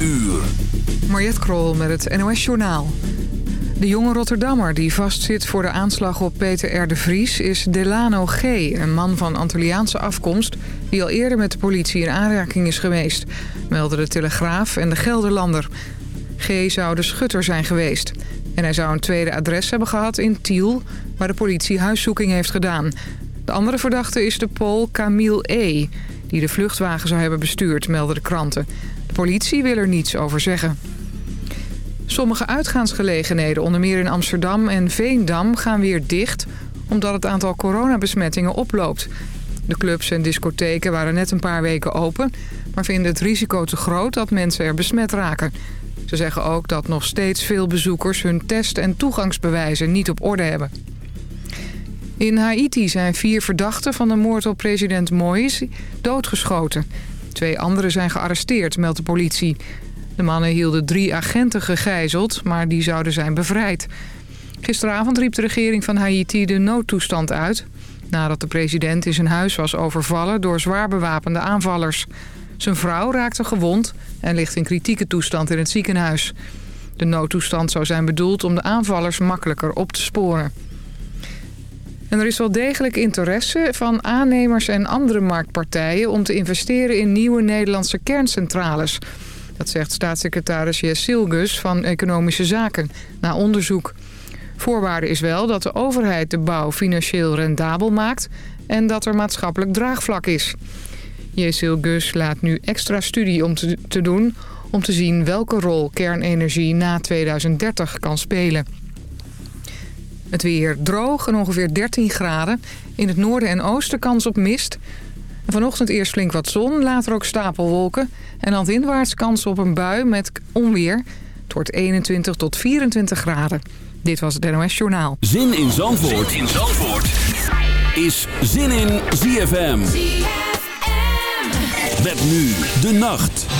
uur. Mariette Krol met het NOS Journaal. De jonge Rotterdammer die vastzit voor de aanslag op Peter R. de Vries... is Delano G., een man van Antilliaanse afkomst... die al eerder met de politie in aanraking is geweest... melden de Telegraaf en de Gelderlander. G. zou de schutter zijn geweest. En hij zou een tweede adres hebben gehad in Tiel... waar de politie huiszoeking heeft gedaan. De andere verdachte is de Pool Camille E., die de vluchtwagen zou hebben bestuurd, melden de kranten. De politie wil er niets over zeggen. Sommige uitgaansgelegenheden, onder meer in Amsterdam en Veendam, gaan weer dicht... omdat het aantal coronabesmettingen oploopt. De clubs en discotheken waren net een paar weken open... maar vinden het risico te groot dat mensen er besmet raken. Ze zeggen ook dat nog steeds veel bezoekers hun test- en toegangsbewijzen niet op orde hebben. In Haiti zijn vier verdachten van de moord op president Moïse doodgeschoten. Twee anderen zijn gearresteerd, meldt de politie. De mannen hielden drie agenten gegijzeld, maar die zouden zijn bevrijd. Gisteravond riep de regering van Haiti de noodtoestand uit... nadat de president in zijn huis was overvallen door zwaar bewapende aanvallers. Zijn vrouw raakte gewond en ligt in kritieke toestand in het ziekenhuis. De noodtoestand zou zijn bedoeld om de aanvallers makkelijker op te sporen. En er is wel degelijk interesse van aannemers en andere marktpartijen... om te investeren in nieuwe Nederlandse kerncentrales. Dat zegt staatssecretaris Jes Silgus van Economische Zaken, na onderzoek. Voorwaarde is wel dat de overheid de bouw financieel rendabel maakt... en dat er maatschappelijk draagvlak is. Jes Silgus laat nu extra studie om te doen... om te zien welke rol kernenergie na 2030 kan spelen. Het weer droog en ongeveer 13 graden. In het noorden en oosten kans op mist. vanochtend eerst flink wat zon, later ook stapelwolken. En landinwaarts kans op een bui met onweer. Het wordt 21 tot 24 graden. Dit was het NOS Journaal. Zin in Zandvoort, zin in Zandvoort. is Zin in ZFM. ZFM. Met nu de nacht.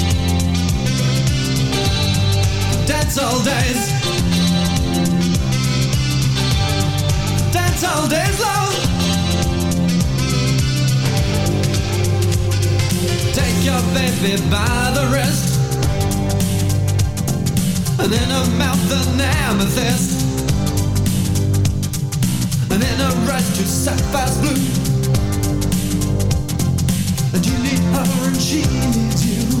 Dance all days. Dance all days, love. Take your baby by the wrist. And in her mouth an amethyst and in a rush to sapphire's blue. And you need her and she needs you.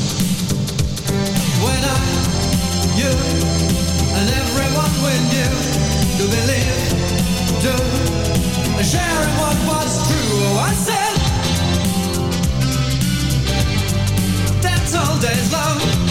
when you believe, sharing what was true. Oh, I said all days love.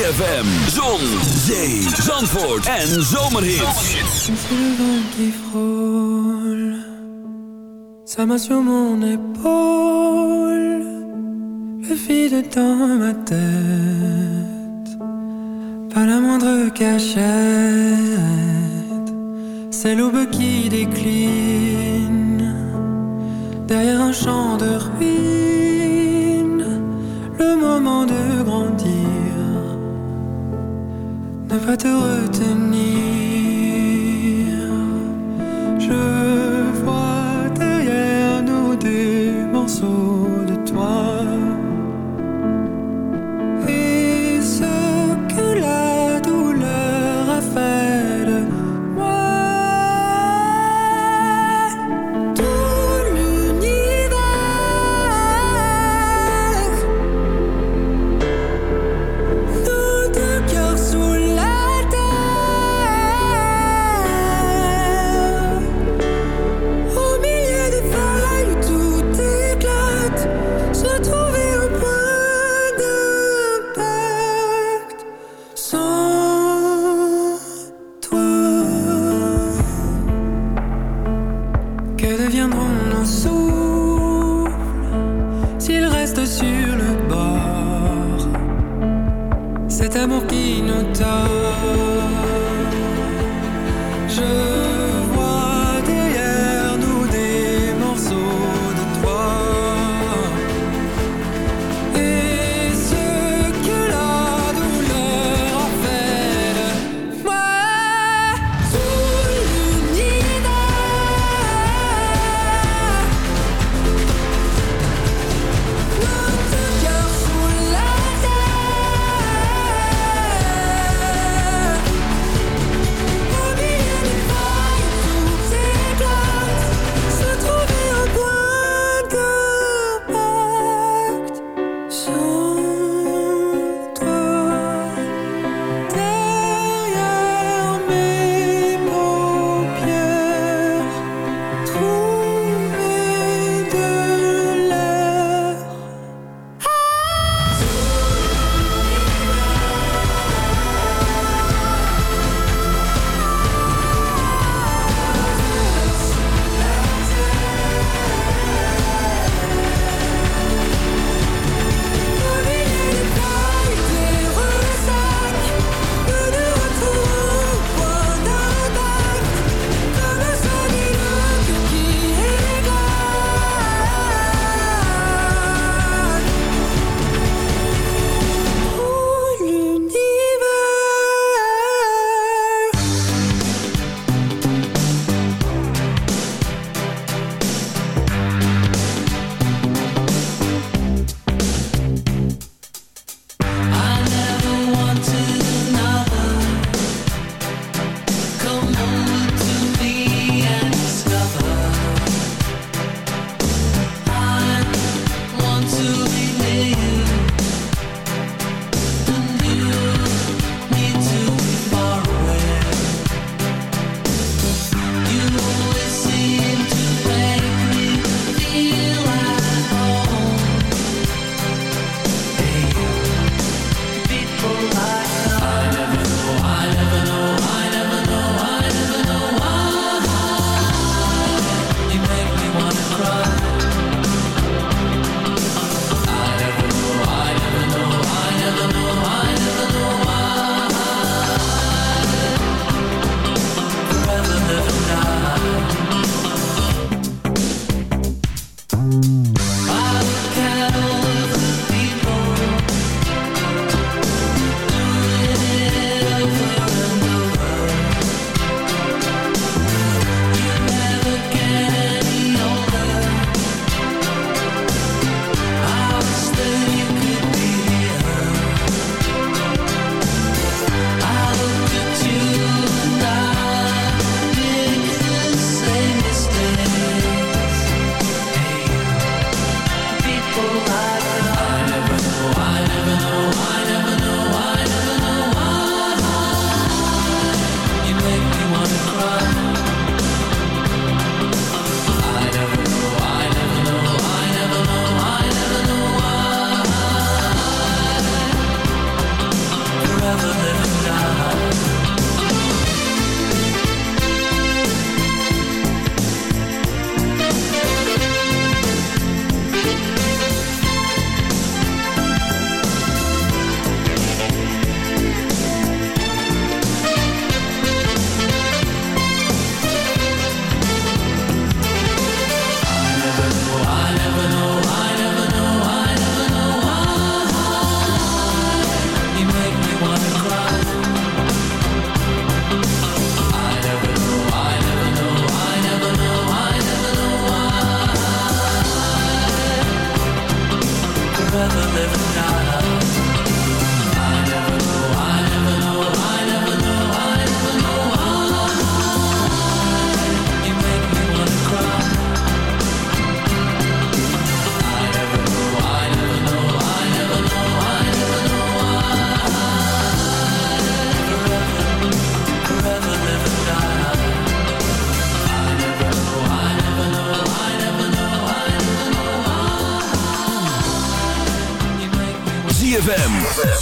ZFM, Zon, Zee, Zandvoort en Zomerhits. qui frôle, ça sur mon épaule, le vide dans ma tête, pas la moindre cachette, c'est l'aube qui décline, derrière un champ de ruine But the word didn't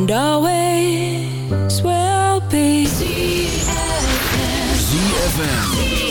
and always will be. ZFM. ZFM.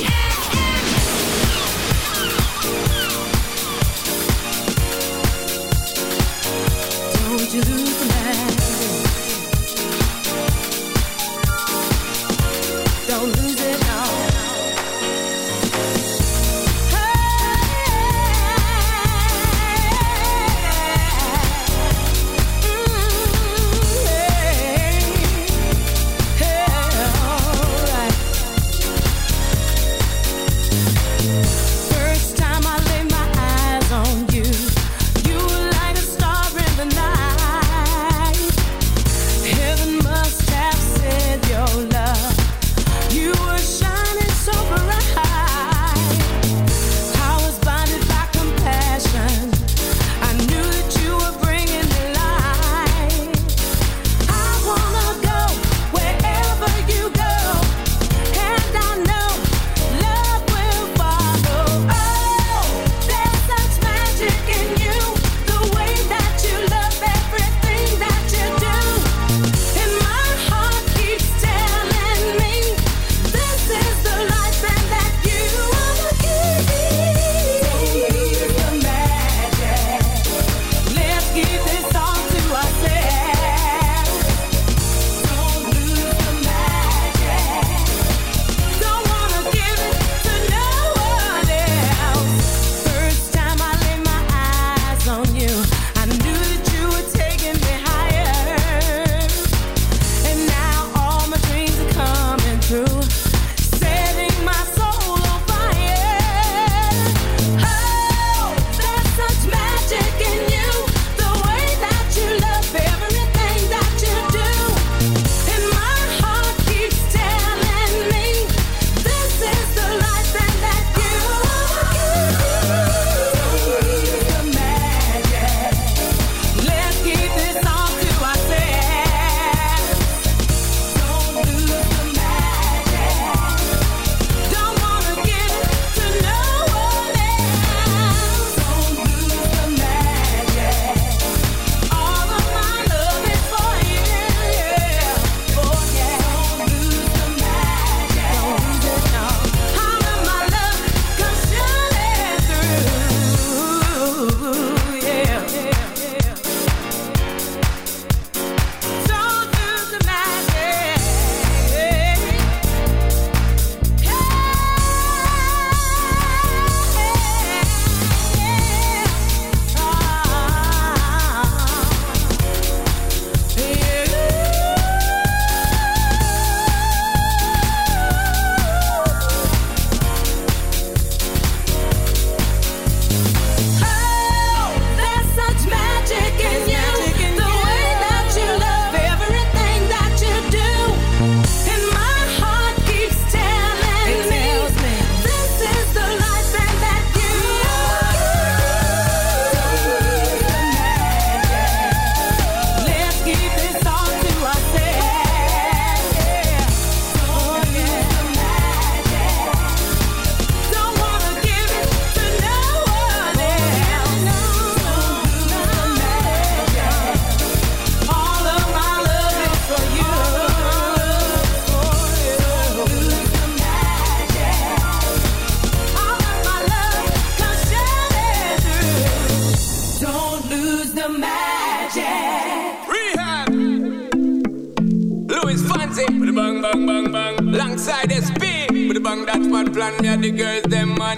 me and the girls, them man.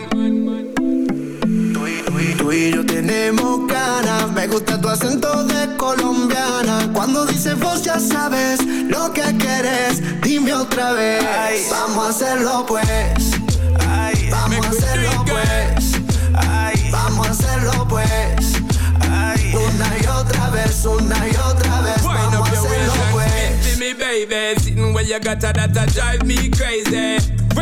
Tú y, tú, y, tú y yo tenemos ganas, me gusta tu acento de colombiana. Cuando dices vos ya sabes lo que quieres, dime otra vez. Vamos a hacerlo pues, pues. vamos a hacerlo pues, vamos a hacerlo pues. Una y otra vez, una y otra vez, Why vamos a hacerlo pues. Me, baby, sitting where you got that, that drive me crazy.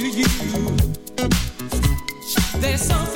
to you. There's something.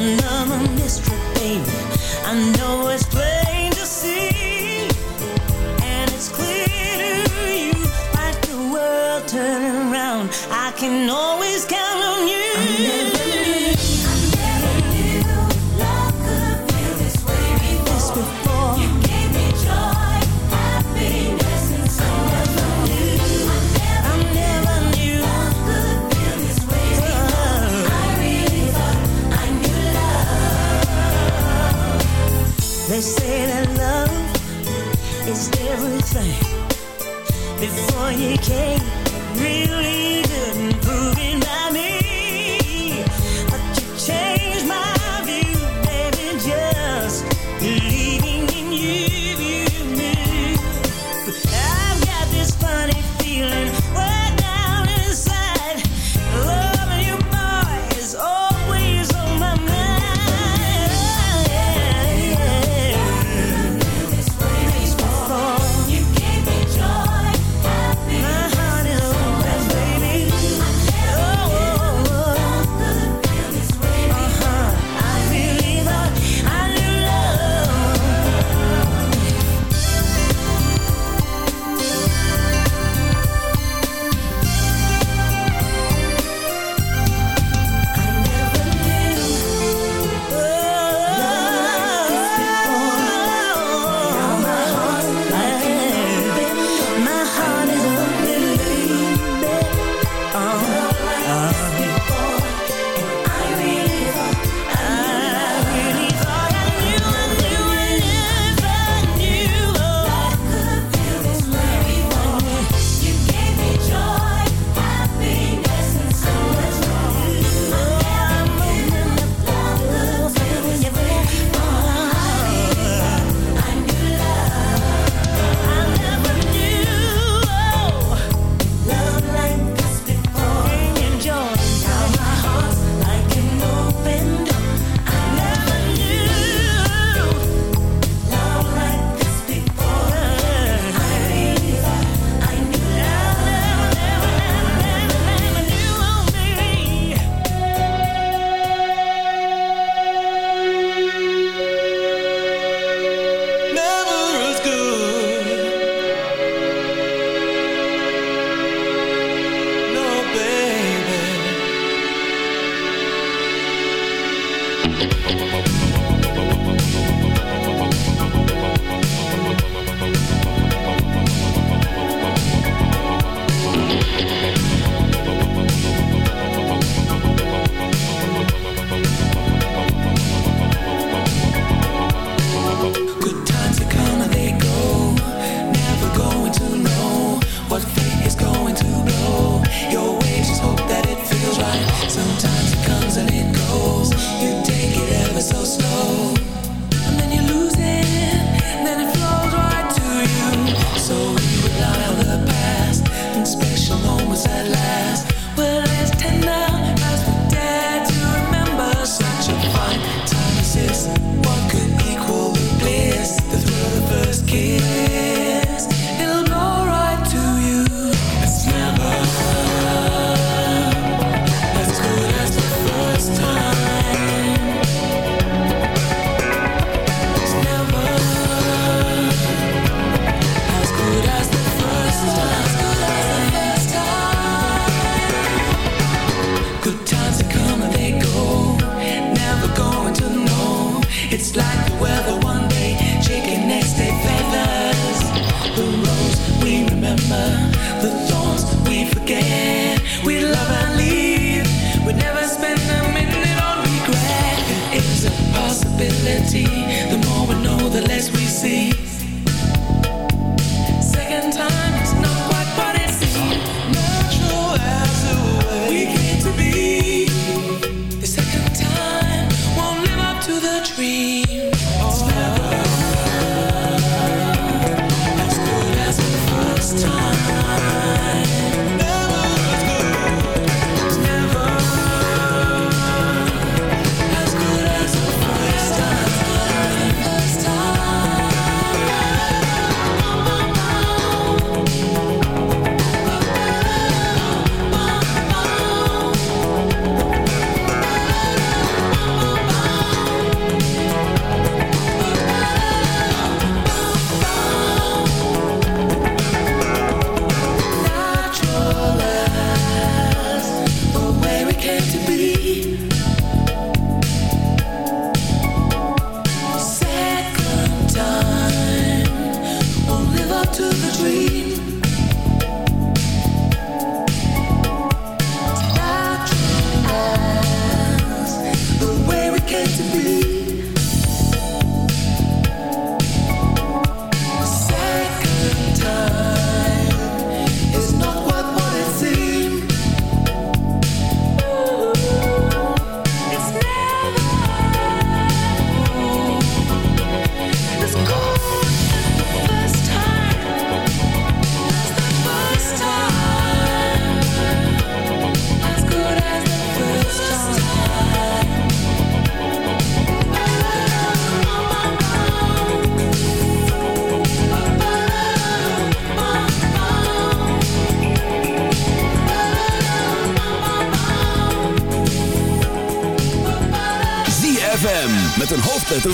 another mystery, baby. I know it's plain to see, and it's clear to you, like the world turning. I can always. You came.